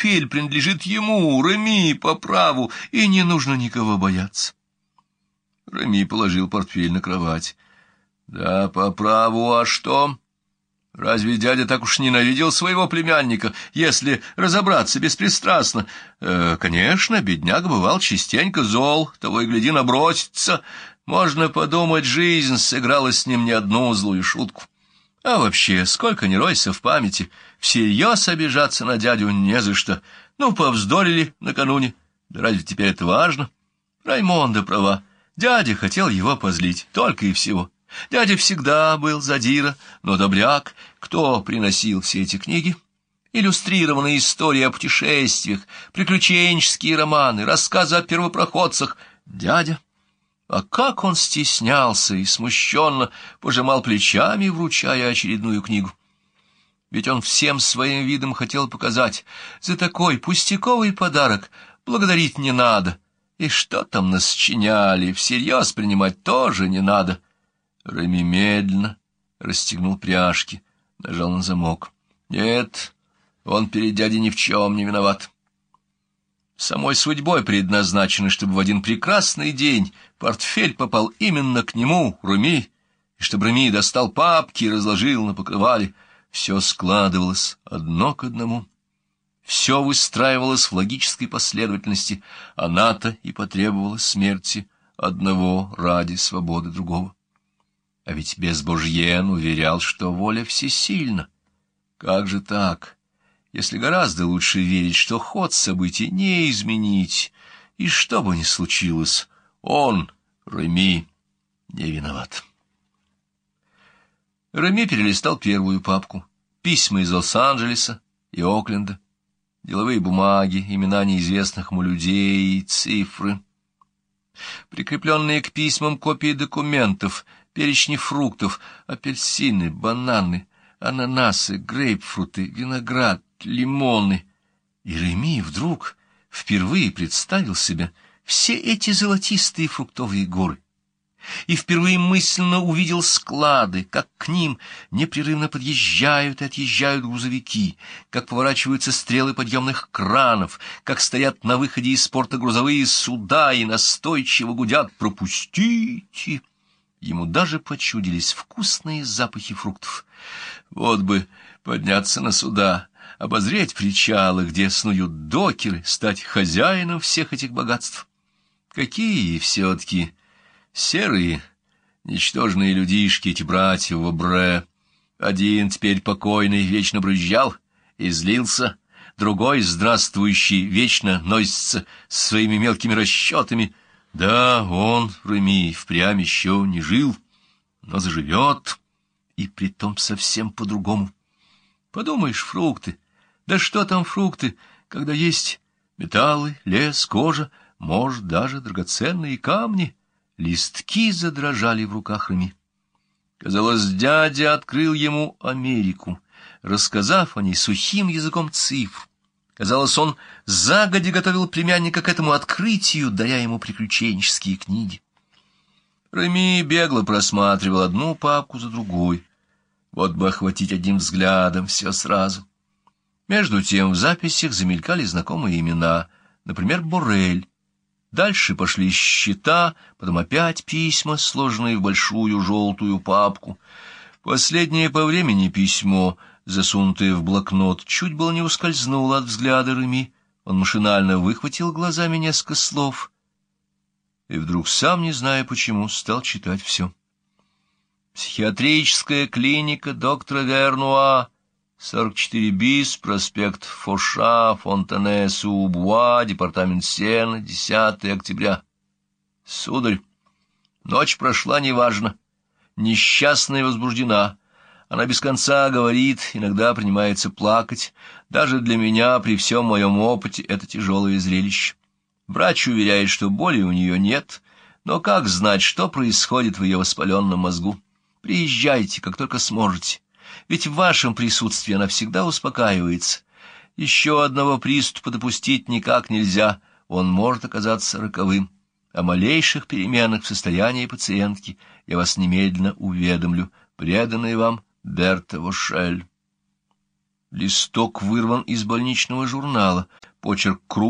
портфель принадлежит ему, Реми, по праву, и не нужно никого бояться. Реми положил портфель на кровать. Да, по праву, а что? Разве дядя так уж ненавидел своего племянника, если разобраться беспристрастно? Э, конечно, бедняк бывал частенько зол, того и гляди набросится. Можно подумать, жизнь сыграла с ним не одну злую шутку. А вообще, сколько ни ройся в памяти, всерьез обижаться на дядю не за что. Ну, повздорили накануне. Да разве теперь это важно? Раймонда права. Дядя хотел его позлить, только и всего. Дядя всегда был задира, но добряк. Кто приносил все эти книги? Иллюстрированные истории о путешествиях, приключенческие романы, рассказы о первопроходцах. Дядя. А как он стеснялся и смущенно пожимал плечами, вручая очередную книгу. Ведь он всем своим видом хотел показать, за такой пустяковый подарок благодарить не надо. И что там насчиняли, всерьез принимать тоже не надо. Рами медленно расстегнул пряжки, нажал на замок. Нет, он перед дядей ни в чем не виноват. Самой судьбой предназначено, чтобы в один прекрасный день портфель попал именно к нему, Руми, и чтобы Руми достал папки и разложил на покрывале. Все складывалось одно к одному. Все выстраивалось в логической последовательности. Она-то и потребовала смерти одного ради свободы другого. А ведь Безбожьен уверял, что воля всесильна. Как же так? если гораздо лучше верить, что ход событий не изменить, и что бы ни случилось, он, Реми, не виноват. Реми перелистал первую папку. Письма из Лос-Анджелеса и Окленда, деловые бумаги, имена неизвестных ему людей, цифры. Прикрепленные к письмам копии документов, перечни фруктов, апельсины, бананы, ананасы, грейпфруты, виноград, лимоны. И Реми вдруг впервые представил себе все эти золотистые фруктовые горы. И впервые мысленно увидел склады, как к ним непрерывно подъезжают и отъезжают грузовики, как поворачиваются стрелы подъемных кранов, как стоят на выходе из порта грузовые суда и настойчиво гудят «Пропустите!». Ему даже почудились вкусные запахи фруктов. Вот бы подняться на суда, обозреть причалы, где снуют докеры, стать хозяином всех этих богатств. Какие все-таки серые, ничтожные людишки эти братья в. Один теперь покойный вечно брызжал и злился, другой, здравствующий, вечно носится с своими мелкими расчетами. Да, он, Реми, впрямь еще не жил, но заживет, и притом совсем по-другому. Подумаешь, фрукты, да что там фрукты, когда есть металлы, лес, кожа, может, даже драгоценные камни? Листки задрожали в руках Реми. Казалось, дядя открыл ему Америку, рассказав о ней сухим языком цифр. Казалось, он загоди готовил племянника к этому открытию, даря ему приключенческие книги. Реми бегло просматривал одну папку за другой. Вот бы охватить одним взглядом все сразу. Между тем в записях замелькали знакомые имена, например, Борель. Дальше пошли счета, потом опять письма, сложенные в большую желтую папку. Последнее по времени письмо, засунутое в блокнот, чуть было не ускользнуло от взгляда Реми. Он машинально выхватил глазами несколько слов и вдруг, сам не зная почему, стал читать все. «Психиатрическая клиника доктора Вернуа» 44 БИС, проспект Фоша, Фонтане, Субуа, департамент Сена, 10 октября. Сударь, ночь прошла неважно. Несчастная возбуждена. Она без конца говорит, иногда принимается плакать. Даже для меня, при всем моем опыте, это тяжелое зрелище. Врач уверяет, что боли у нее нет, но как знать, что происходит в ее воспаленном мозгу? Приезжайте, как только сможете ведь в вашем присутствии она всегда успокаивается. Еще одного приступа допустить никак нельзя, он может оказаться роковым. О малейших переменах в состоянии пациентки я вас немедленно уведомлю, преданный вам Берта Вошель. Листок вырван из больничного журнала, почерк крупный.